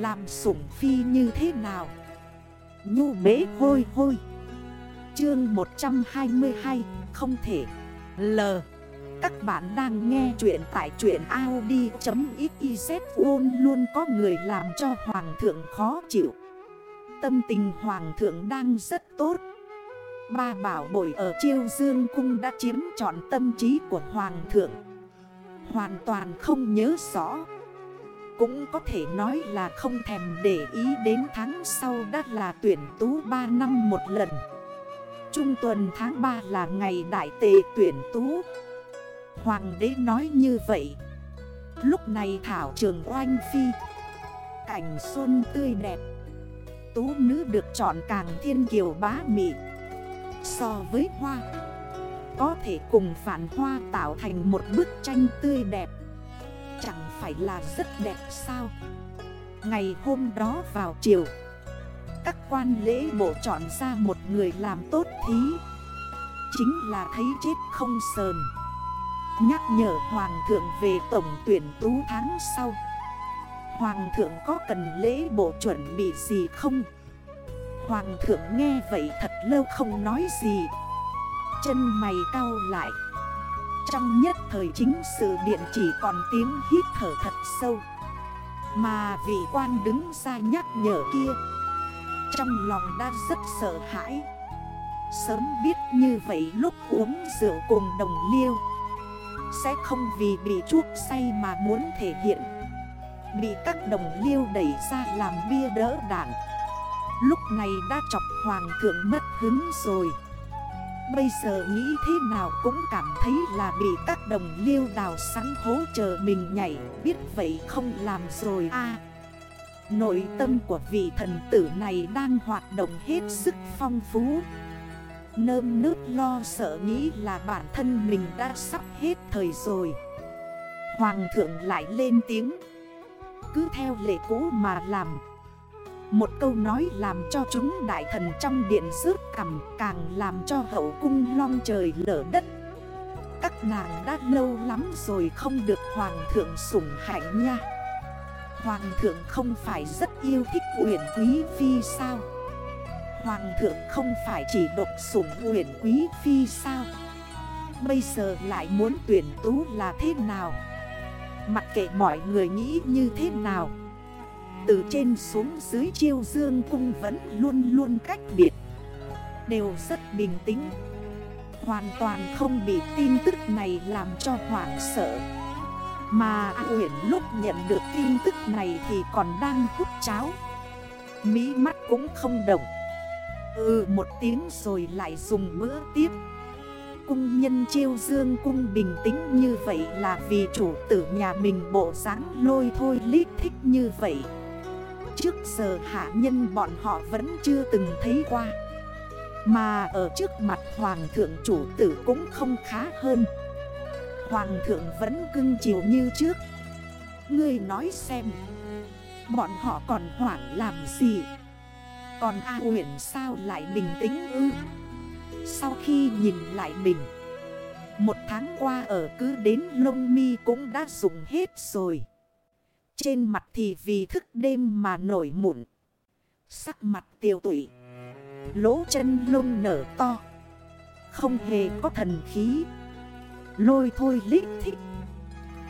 Làm sủng phi như thế nào? Nhu bế hôi hôi. Chương 122 Không thể. L. Các bạn đang nghe chuyện tại chuyện Audi.xyz Luôn luôn có người làm cho Hoàng thượng khó chịu. Tâm tình Hoàng thượng đang rất tốt. Ba bảo bội ở chiêu dương cung đã chiếm trọn tâm trí của Hoàng thượng. Hoàn toàn không nhớ rõ. Cũng có thể nói là không thèm để ý đến tháng sau đã là tuyển tú 3 năm một lần. Trung tuần tháng 3 là ngày đại tề tuyển tú. Hoàng đế nói như vậy. Lúc này Thảo Trường Oanh Phi. Cảnh xuân tươi đẹp. Tú nữ được chọn càng thiên kiều bá mị. So với hoa, Có thể cùng phản hoa tạo thành một bức tranh tươi đẹp phải là rất đẹp sao? Ngày hôm đó vào chiều, Các quan lễ bộ chọn ra một người làm tốt thí Chính là thấy chết không sờn. Nhắc nhở Hoàng thượng về tổng tuyển tú tháng sau. Hoàng thượng có cần lễ bộ chuẩn bị gì không? Hoàng thượng nghe vậy thật lâu không nói gì. Chân mày cau lại. Trong nhất thời chính sự điện chỉ còn tiếng hít thở thật sâu. Mà vị quan đứng ra nhắc nhở kia, Trong lòng đã rất sợ hãi. Sớm biết như vậy lúc uống rượu cùng đồng liêu, Sẽ không vì bị chuốc say mà muốn thể hiện. Bị các đồng liêu đẩy ra làm bia đỡ đạn. Lúc này đã chọc hoàng thượng mất hứng rồi. Bây giờ nghĩ thế nào cũng cảm thấy là bị các đồng liêu đào sắn hố chờ mình nhảy. Biết vậy không làm rồi a. Nội tâm của vị thần tử này đang hoạt động hết sức phong phú. Nơm nước lo sợ nghĩ là bản thân mình đã sắp hết thời rồi. Hoàng thượng lại lên tiếng. Cứ theo lệ cũ mà làm một câu nói làm cho chúng đại thần trong điện rước cầm Càng làm cho hậu cung long trời lở đất. Các nàng đã lâu lắm rồi không được hoàng thượng sủng hạnh nha. Hoàng thượng không phải rất yêu thích uyển quý phi sao? Hoàng thượng không phải chỉ độc sủng uyển quý phi sao? Bây giờ lại muốn tuyển tú là thế nào? Mặc kệ mọi người nghĩ như thế nào từ trên xuống dưới chiêu dương cung vẫn luôn luôn cách biệt. Đều rất bình tĩnh. Hoàn toàn không bị tin tức này làm cho hoảng sợ. Mà Uyển lúc nhận được tin tức này thì còn đang hút cháo. Mỹ mắt cũng không động. Ừ một tiếng rồi lại dùng bữa tiếp. Cung nhân chiêu dương cung bình tĩnh như vậy là vì chủ tử nhà mình bộ dáng lôi thôi lít thích như vậy. Trước giờ hạ nhân bọn họ vẫn chưa từng thấy qua. Mà ở trước mặt hoàng thượng chủ tử cũng không khá hơn. Hoàng thượng vẫn cưng chiều như trước. Ngươi nói xem, Bọn họ còn hoảng làm gì? Còn A huyện sao lại bình tĩnh ư? Sau khi nhìn lại mình, Một tháng qua ở cứ đến lông mi cũng đã dùng hết rồi trên mặt thì vì thức đêm mà nổi mụn. Sắc mặt tiêu tụy. Lỗ chân lông nở to. Không hề có thần khí. Lôi thôi lít thích.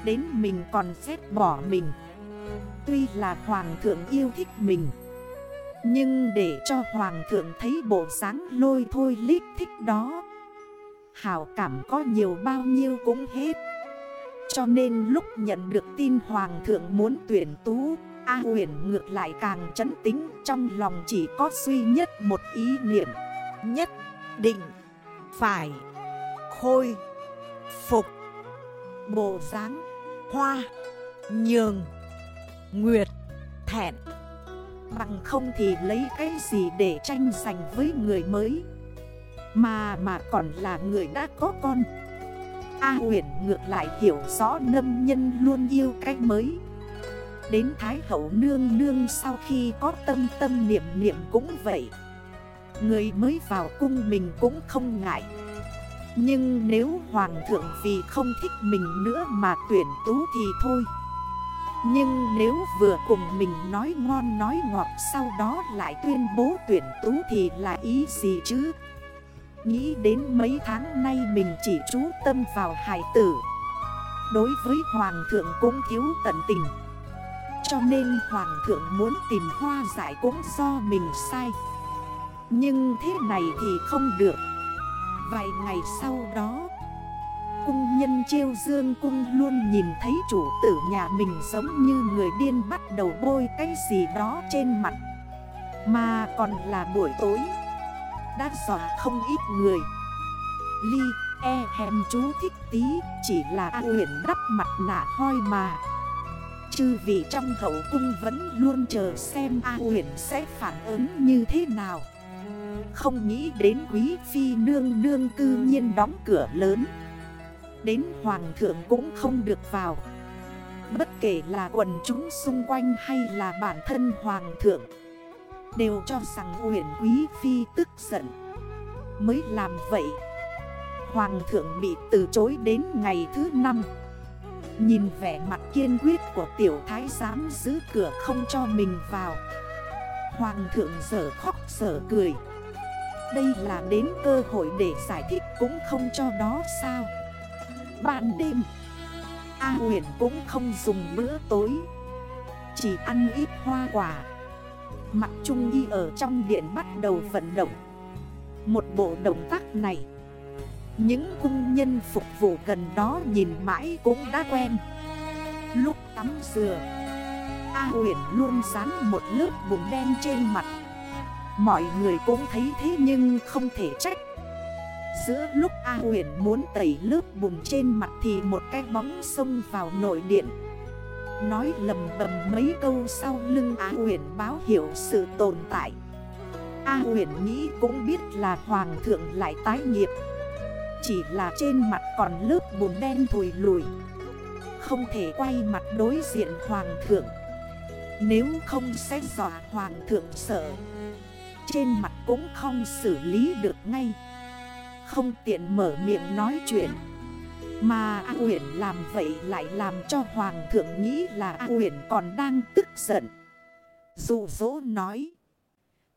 Đến mình còn xét bỏ mình. Tuy là hoàng thượng yêu thích mình. Nhưng để cho hoàng thượng thấy bộ dáng lôi thôi lít thích đó. Hảo cảm có nhiều bao nhiêu cũng hết. Cho nên lúc nhận được tin Hoàng thượng muốn tuyển tú, A huyền ngược lại càng chấn tính Trong lòng chỉ có duy nhất một ý niệm. Nhất định, phải khôi phục Bộ dáng hoa, nhường, nguyệt, thẹn. Bằng không thì lấy cái gì để tranh giành với người mới? Mà mà còn là người đã có con. A huyền ngược lại hiểu rõ nâm nhân luôn yêu cách mới. Đến Thái Hậu Nương Nương sau khi có tâm tâm niệm niệm cũng vậy. Người mới vào cung mình cũng không ngại. Nhưng nếu Hoàng thượng vì không thích mình nữa mà tuyển tú thì thôi. Nhưng nếu vừa cùng mình nói ngon nói ngọt sau đó lại tuyên bố tuyển tú thì là ý gì chứ? Nghĩ đến mấy tháng nay mình chỉ chú tâm vào hài tử. Đối với Hoàng thượng cũng thiếu tận tình. Cho nên Hoàng thượng muốn tìm hoa giải cũng do mình sai. Nhưng thế này thì không được. Vài ngày sau đó, Cung nhân chiêu dương cung luôn nhìn thấy chủ tử nhà mình giống như người điên bắt đầu bôi cái gì đó trên mặt. Mà còn là buổi tối. Đã dọa không ít người. Ly e hèm chú thích tí, Chỉ là A huyền đắp mặt nạ hoi mà. Chư vị trong hậu cung vẫn luôn chờ xem A huyện sẽ phản ứng như thế nào. Không nghĩ đến quý phi nương nương cư nhiên đóng cửa lớn. Đến hoàng thượng cũng không được vào. Bất kể là quần chúng xung quanh hay là bản thân hoàng thượng Đều cho rằng huyện quý phi tức giận. Mới làm vậy, Hoàng thượng bị từ chối đến ngày thứ năm. Nhìn vẻ mặt kiên quyết của tiểu thái giám giữ cửa không cho mình vào. Hoàng thượng sở khóc sở cười. Đây là đến cơ hội để giải thích cũng không cho đó sao. Ban đêm, A huyền cũng không dùng bữa tối. Chỉ ăn ít hoa quả. Mặt trung y ở trong điện bắt đầu vận động. Một bộ động tác này, Những cung nhân phục vụ gần đó nhìn mãi cũng đã quen. Lúc tắm dừa A huyển luôn dán một lớp bùn đen trên mặt. Mọi người cũng thấy thế nhưng không thể trách. Giữa lúc A huyền muốn tẩy lớp bùn trên mặt thì một cái bóng xông vào nội điện. Nói lầm bầm mấy câu sau lưng A huyền báo hiểu sự tồn tại. A huyền nghĩ cũng biết là hoàng thượng lại tái nghiệp. Chỉ là trên mặt còn lớp bùn đen thùi lùi. Không thể quay mặt đối diện hoàng thượng. Nếu không sẽ dọa hoàng thượng sợ. Trên mặt cũng không xử lý được ngay. Không tiện mở miệng nói chuyện. Mà A Uyển làm vậy lại làm cho Hoàng thượng nghĩ là A Uyển còn đang tức giận. Dụ dỗ nói,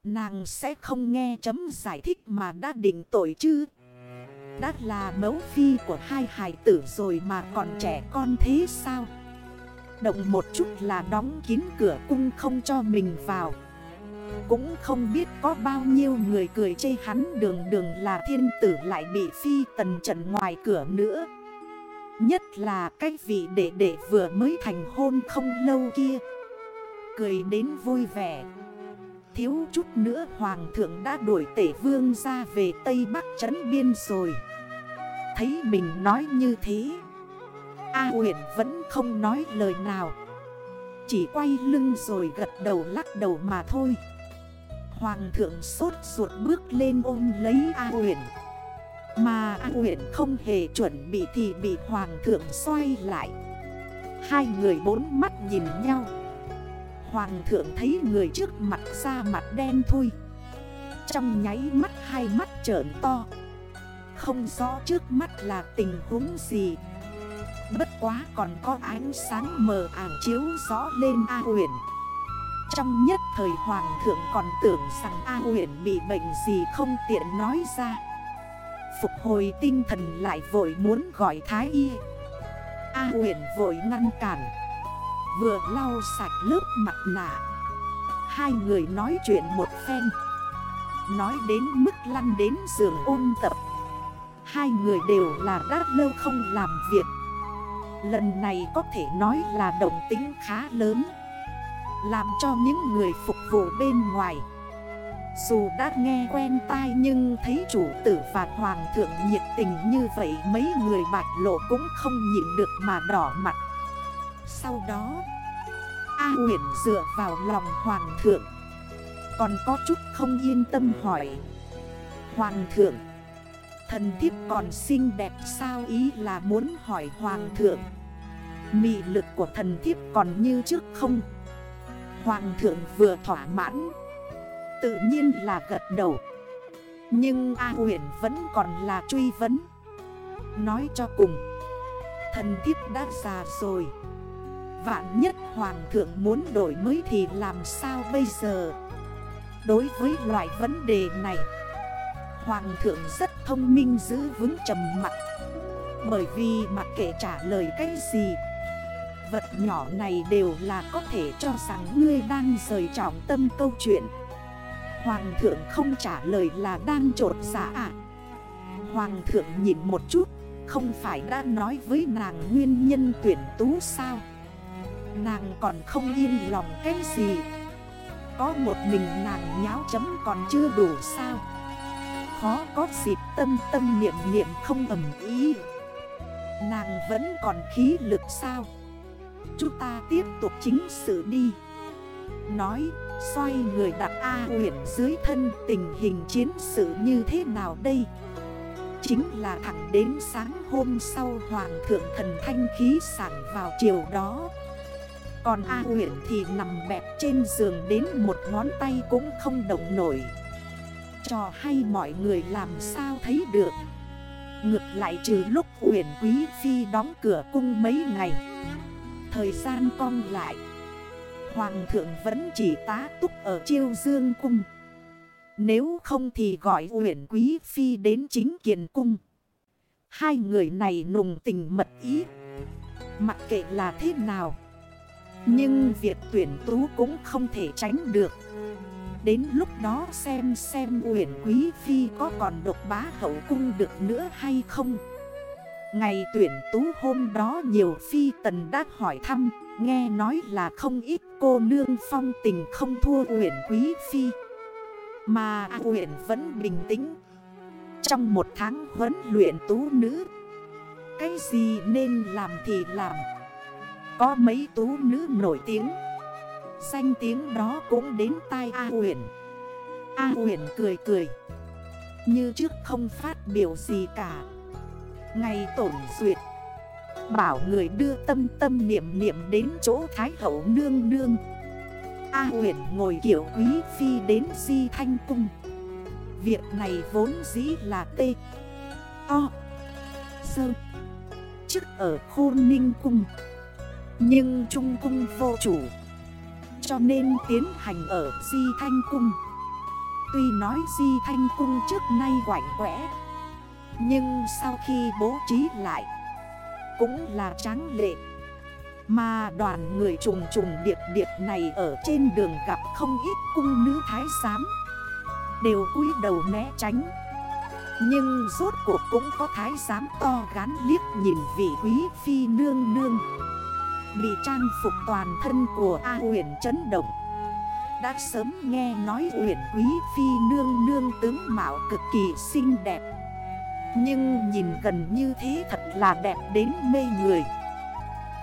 Nàng sẽ không nghe chấm giải thích mà đã định tội chứ. Đã là mẫu phi của hai hài tử rồi mà còn trẻ con thế sao? Động một chút là đóng kín cửa cung không cho mình vào. Cũng không biết có bao nhiêu người cười chê hắn đường đường là thiên tử lại bị phi tần trận ngoài cửa nữa. Nhất là cái vị đệ đệ vừa mới thành hôn không lâu kia. Cười đến vui vẻ. Thiếu chút nữa hoàng thượng đã đuổi tể vương ra về Tây Bắc trấn biên rồi. Thấy mình nói như thế, A huyện vẫn không nói lời nào. Chỉ quay lưng rồi gật đầu lắc đầu mà thôi. Hoàng thượng sốt ruột bước lên ôm lấy A huyện mà A huyền không hề chuẩn bị thì bị Hoàng thượng xoay lại. Hai người bốn mắt nhìn nhau. Hoàng thượng thấy người trước mặt ra mặt đen thui. Trong nháy mắt hai mắt trởn to. Không rõ trước mắt là tình huống gì. Bất quá còn có ánh sáng mờ ảng chiếu rõ lên A huyền trong nhất thời hoàng thượng còn tưởng rằng A huyện bị bệnh gì không tiện nói ra. Phục hồi tinh thần lại vội muốn gọi thái y. A huyện vội ngăn cản. Vừa lau sạch lớp mặt nạ. Hai người nói chuyện một phen. Nói đến mức lăn đến giường ôn tập. Hai người đều là đã lâu không làm việc. Lần này có thể nói là đồng tính khá lớn. Làm cho những người phục vụ bên ngoài. Dù đã nghe quen tai nhưng thấy chủ tử và hoàng thượng nhiệt tình như vậy, Mấy người bạch lộ cũng không nhịn được mà đỏ mặt. Sau đó, A nguyễn dựa vào lòng hoàng thượng. Còn có chút không yên tâm hỏi. Hoàng thượng, Thần thiếp còn xinh đẹp sao? Ý là muốn hỏi hoàng thượng. Mị lực của thần thiếp còn như trước không? Hoàng thượng vừa thỏa mãn. Tự nhiên là gật đầu. Nhưng A huyền vẫn còn là truy vấn. Nói cho cùng, Thần thiếp đã già rồi. Vạn nhất hoàng thượng muốn đổi mới thì làm sao bây giờ? Đối với loại vấn đề này, Hoàng thượng rất thông minh giữ vững trầm mặt Bởi vì mặc kệ trả lời cái gì, Vật nhỏ này đều là có thể cho rằng ngươi đang rời trọng tâm câu chuyện. Hoàng thượng không trả lời là đang trột giả ạ. Hoàng thượng nhìn một chút, Không phải đã nói với nàng nguyên nhân tuyển tú sao? Nàng còn không yên lòng cái gì? Có một mình nàng nháo chấm còn chưa đủ sao? Khó có dịp tâm tâm niệm niệm không ẩm ý. Nàng vẫn còn khí lực sao? Chúng ta tiếp tục chính sự đi. Nói xoay người đặt A huyện dưới thân, tình hình chiến sự như thế nào đây? Chính là thẳng đến sáng hôm sau Hoàng thượng thần thanh khí sản vào chiều đó. Còn A huyện thì nằm bẹp trên giường đến một ngón tay cũng không động nổi. Trò hay mọi người làm sao thấy được? Ngược lại trừ lúc huyện quý phi đóng cửa cung mấy ngày. Thời gian cong lại. Hoàng thượng vẫn chỉ tá túc ở chiêu dương cung. Nếu không thì gọi huyện quý phi đến chính Kiện cung. Hai người này nùng tình mật ý. Mặc kệ là thế nào, Nhưng việc tuyển tú cũng không thể tránh được. Đến lúc đó xem xem huyện quý phi có còn độc bá hậu cung được nữa hay không. Ngày tuyển tú hôm đó nhiều phi tần đã hỏi thăm. Nghe nói là không ít cô nương phong tình không thua huyện quý phi, Mà huyện vẫn bình tĩnh. Trong một tháng huấn luyện tú nữ, Cái gì nên làm thì làm. Có mấy tú nữ nổi tiếng, Danh tiếng đó cũng đến tai A huyện A huyện cười cười, Như trước không phát biểu gì cả. Ngày tổn duyệt Bảo người đưa tâm tâm niệm niệm đến chỗ Thái hậu nương nương. A huyện ngồi kiểu quý phi đến di thanh cung. Việc này vốn dĩ là tê O. Sơ Chức ở khôn ninh cung. Nhưng trung cung vô chủ. Cho nên tiến hành ở di thanh cung. Tuy nói di thanh cung trước nay quảnh quẽ, Nhưng sau khi bố trí lại cũng là tráng lệ. Mà đoàn người trùng trùng điệp điệp này ở trên đường gặp không ít cung nữ thái giám. Đều cúi đầu né tránh. Nhưng rốt cuộc cũng có thái giám to gán liếc nhìn vị quý phi nương nương. Bị trang phục toàn thân của A huyền chấn động. Đã sớm nghe nói uyển quý phi nương nương tướng mạo cực kỳ xinh đẹp nhưng nhìn gần như thế thật là đẹp đến mê người.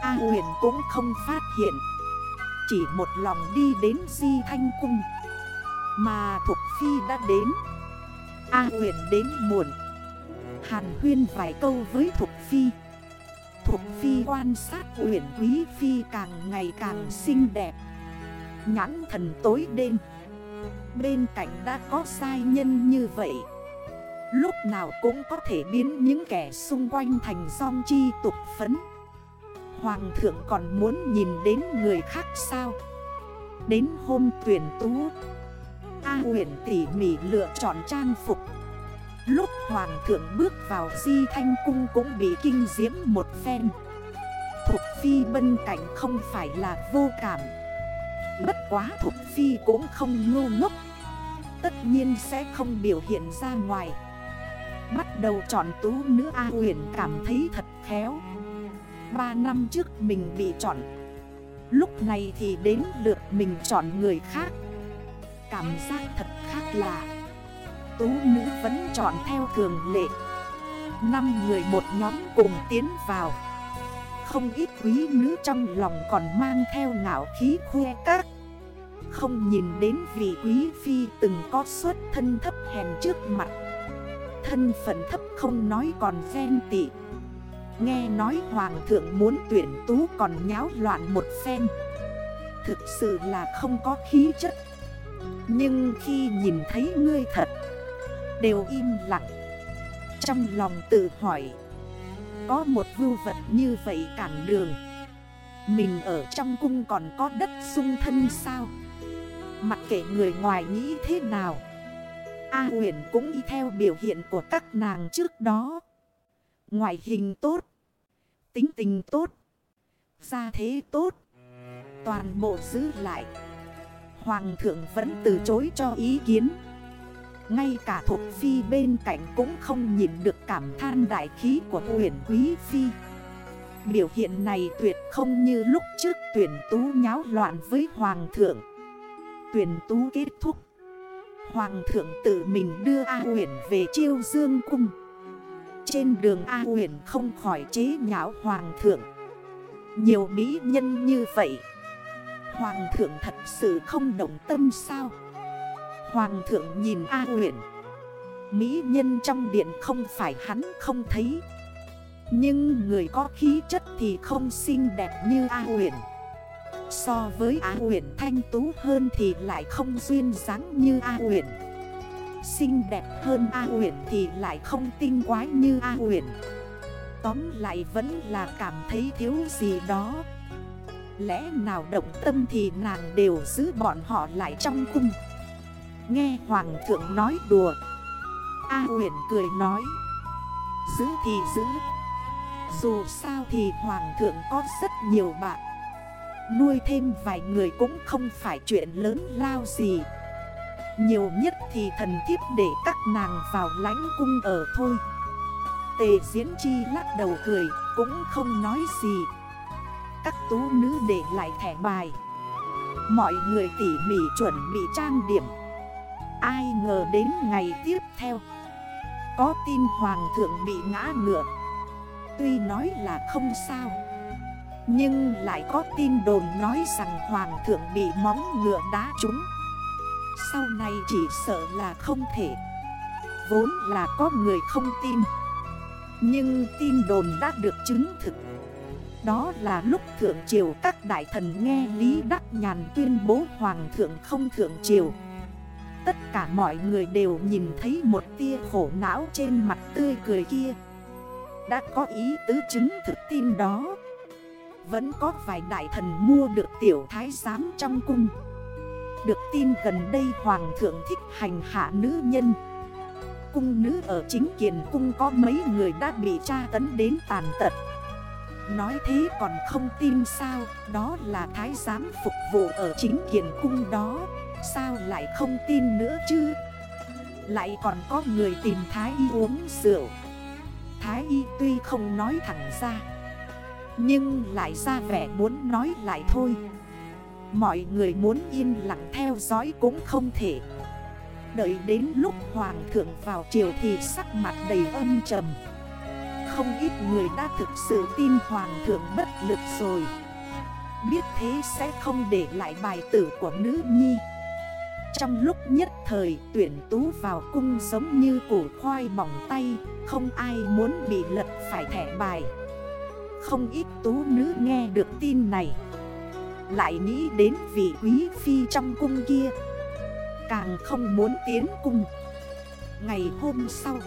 A huyền cũng không phát hiện. Chỉ một lòng đi đến Di Thanh Cung. Mà Thục Phi đã đến. A huyền đến muộn. Hàn huyên vài câu với Thục Phi. Thục Phi quan sát huyền quý Phi càng ngày càng xinh đẹp. Nhãn thần tối đêm Bên cạnh đã có sai nhân như vậy. Lúc nào cũng có thể biến những kẻ xung quanh thành song chi tục phấn. Hoàng thượng còn muốn nhìn đến người khác sao? Đến hôm tuyển tú, A huyện tỉ mỉ lựa chọn trang phục. Lúc hoàng thượng bước vào di thanh cung cũng bị kinh diễm một phen. Thục phi bên cạnh không phải là vô cảm. Bất quá Thục phi cũng không ngu ngốc. Tất nhiên sẽ không biểu hiện ra ngoài. Bắt đầu chọn tú nữ A huyền cảm thấy thật khéo. Ba năm trước mình bị chọn. Lúc này thì đến lượt mình chọn người khác. Cảm giác thật khác lạ. Tú nữ vẫn chọn theo thường lệ. Năm người một nhóm cùng tiến vào. Không ít quý nữ trong lòng còn mang theo ngạo khí khoe các. Không nhìn đến vị quý phi từng có xuất thân thấp hèn trước mặt. Thân phận thấp không nói còn ghen tị. Nghe nói hoàng thượng muốn tuyển tú còn nháo loạn một phen. Thực sự là không có khí chất. Nhưng khi nhìn thấy ngươi thật, Đều im lặng. Trong lòng tự hỏi, Có một vưu vật như vậy cản đường. Mình ở trong cung còn có đất sung thân sao? Mặc kệ người ngoài nghĩ thế nào A huyền cũng y theo biểu hiện của các nàng trước đó. Ngoại hình tốt, Tính tình tốt, Gia thế tốt, Toàn bộ giữ lại. Hoàng thượng vẫn từ chối cho ý kiến. Ngay cả thuộc phi bên cạnh cũng không nhìn được cảm than đại khí của huyền quý phi. Biểu hiện này tuyệt không như lúc trước tuyển tú nháo loạn với hoàng thượng. Tuyển tú kết thúc. Hoàng thượng tự mình đưa A huyền về chiêu dương cung. Trên đường A huyền không khỏi chế nháo hoàng thượng. Nhiều mỹ nhân như vậy, Hoàng thượng thật sự không động tâm sao? Hoàng thượng nhìn A huyền Mỹ nhân trong điện không phải hắn không thấy. Nhưng người có khí chất thì không xinh đẹp như A huyền So với A uyển thanh tú hơn thì lại không duyên dáng như A uyển, Xinh đẹp hơn A uyển thì lại không tinh quái như A uyển. Tóm lại vẫn là cảm thấy thiếu gì đó. Lẽ nào động tâm thì nàng đều giữ bọn họ lại trong cung? Nghe hoàng thượng nói đùa. A uyển cười nói Giữ thì giữ. Dù sao thì hoàng thượng có rất nhiều bạn. Nuôi thêm vài người cũng không phải chuyện lớn lao gì. Nhiều nhất thì thần thiếp để các nàng vào lánh cung ở thôi. Tề diễn chi lắc đầu cười, cũng không nói gì. Các tú nữ để lại thẻ bài. Mọi người tỉ mỉ chuẩn bị trang điểm. Ai ngờ đến ngày tiếp theo, Có tin hoàng thượng bị ngã ngựa. Tuy nói là không sao nhưng lại có tin đồn nói rằng hoàng thượng bị móng ngựa đá trúng. Sau này chỉ sợ là không thể. Vốn là có người không tin. Nhưng tin đồn đã được chứng thực. Đó là lúc thượng triều các đại thần nghe Lý Đắc Nhàn tuyên bố hoàng thượng không thượng triều. Tất cả mọi người đều nhìn thấy một tia khổ não trên mặt tươi cười kia. Đã có ý tứ chứng thực tin đó vẫn có vài đại thần mua được tiểu thái giám trong cung. Được tin gần đây hoàng thượng thích hành hạ nữ nhân. Cung nữ ở chính kiền cung có mấy người đã bị tra tấn đến tàn tật. Nói thế còn không tin sao, Đó là thái giám phục vụ ở chính kiền cung đó. Sao lại không tin nữa chứ? Lại còn có người tìm thái y uống rượu. Thái y tuy không nói thẳng ra nhưng lại ra vẻ muốn nói lại thôi. Mọi người muốn yên lặng theo dõi cũng không thể. Đợi đến lúc hoàng thượng vào triều thì sắc mặt đầy âm trầm. Không ít người đã thực sự tin hoàng thượng bất lực rồi. Biết thế sẽ không để lại bài tử của nữ nhi. Trong lúc nhất thời tuyển tú vào cung giống như củ khoai bỏng tay, Không ai muốn bị lật phải thẻ bài không ít tú nữ nghe được tin này. Lại nghĩ đến vị quý phi trong cung kia. Càng không muốn tiến cung. Ngày hôm sau,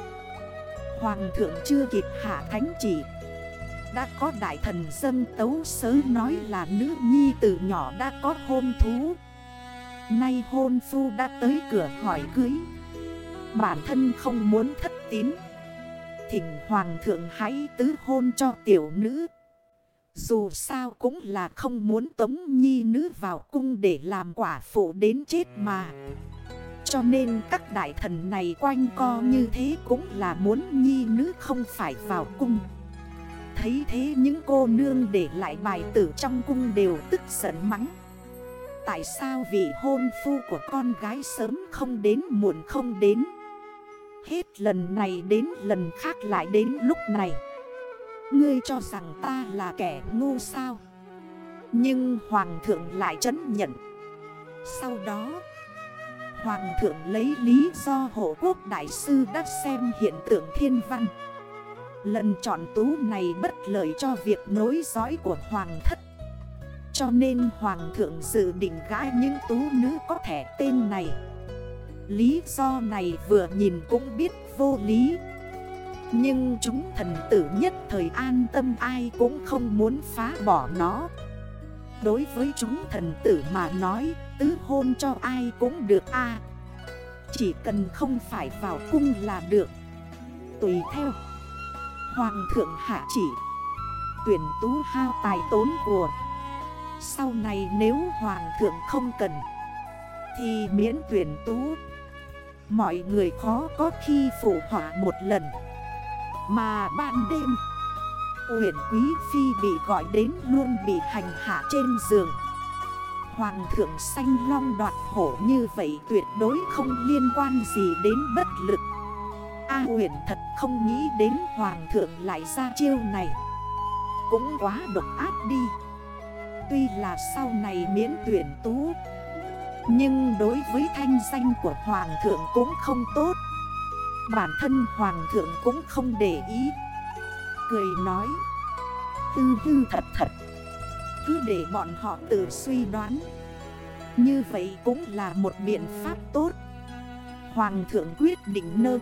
Hoàng thượng chưa kịp hạ thánh chỉ Đã có đại thần dân tấu sớ nói là nữ nhi từ nhỏ đã có hôn thú. Nay hôn phu đã tới cửa hỏi cưới. Bản thân không muốn thất tín thỉnh hoàng thượng hãy tứ hôn cho tiểu nữ. Dù sao cũng là không muốn tống nhi nữ vào cung để làm quả phụ đến chết mà. Cho nên các đại thần này quanh co như thế cũng là muốn nhi nữ không phải vào cung. Thấy thế những cô nương để lại bài tử trong cung đều tức giận mắng. Tại sao vị hôn phu của con gái sớm không đến muộn không đến? Hết lần này đến lần khác lại đến lúc này. Ngươi cho rằng ta là kẻ ngu sao? Nhưng Hoàng thượng lại chấn nhận. Sau đó, Hoàng thượng lấy lý do hộ quốc đại sư đã xem hiện tượng thiên văn. Lần chọn tú này bất lợi cho việc nối dõi của Hoàng thất. Cho nên Hoàng thượng dự định gãi những tú nữ có thẻ tên này. Lý do này vừa nhìn cũng biết vô lý. Nhưng chúng thần tử nhất thời an tâm ai cũng không muốn phá bỏ nó. Đối với chúng thần tử mà nói, Tứ hôn cho ai cũng được a. Chỉ cần không phải vào cung là được. Tùy theo. Hoàng thượng hạ chỉ. Tuyển tú hao tài tốn của. Sau này nếu hoàng thượng không cần, Thì miễn tuyển tú. Mọi người khó có khi phụ họa một lần. Mà ban đêm Uyển quý phi bị gọi đến luôn bị hành hạ trên giường. Hoàng thượng xanh long đoạt hổ như vậy tuyệt đối không liên quan gì đến bất lực. A huyền thật không nghĩ đến hoàng thượng lại ra chiêu này. Cũng quá độc ác đi. Tuy là sau này miễn tuyển tú nhưng đối với thanh danh của hoàng thượng cũng không tốt. Bản thân hoàng thượng cũng không để ý. Cười nói Tư tư thật thật. Cứ để bọn họ tự suy đoán. Như vậy cũng là một biện pháp tốt. Hoàng thượng quyết định nơ.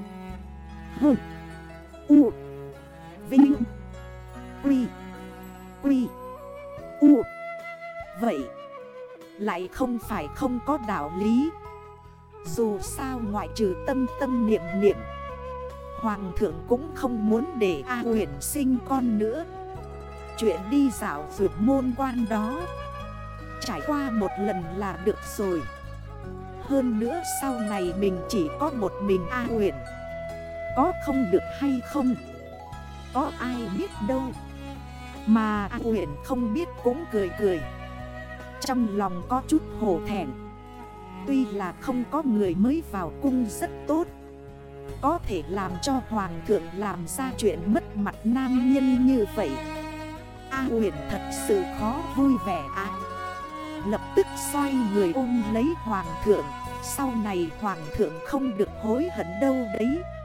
Hừ. U. Lại không phải không có đạo lý. Dù sao ngoại trừ tâm tâm niệm niệm, Hoàng thượng cũng không muốn để A huyền sinh con nữa. Chuyện đi dạo vượt môn quan đó, Trải qua một lần là được rồi. Hơn nữa sau này mình chỉ có một mình A huyền Có không được hay không? Có ai biết đâu? Mà A huyền không biết cũng cười cười. Trong lòng có chút hổ thẹn. Tuy là không có người mới vào cung rất tốt. Có thể làm cho hoàng thượng làm ra chuyện mất mặt nam nhân như vậy. A huyền thật sự khó vui vẻ à. Lập tức xoay người ôm lấy hoàng thượng. Sau này hoàng thượng không được hối hận đâu đấy.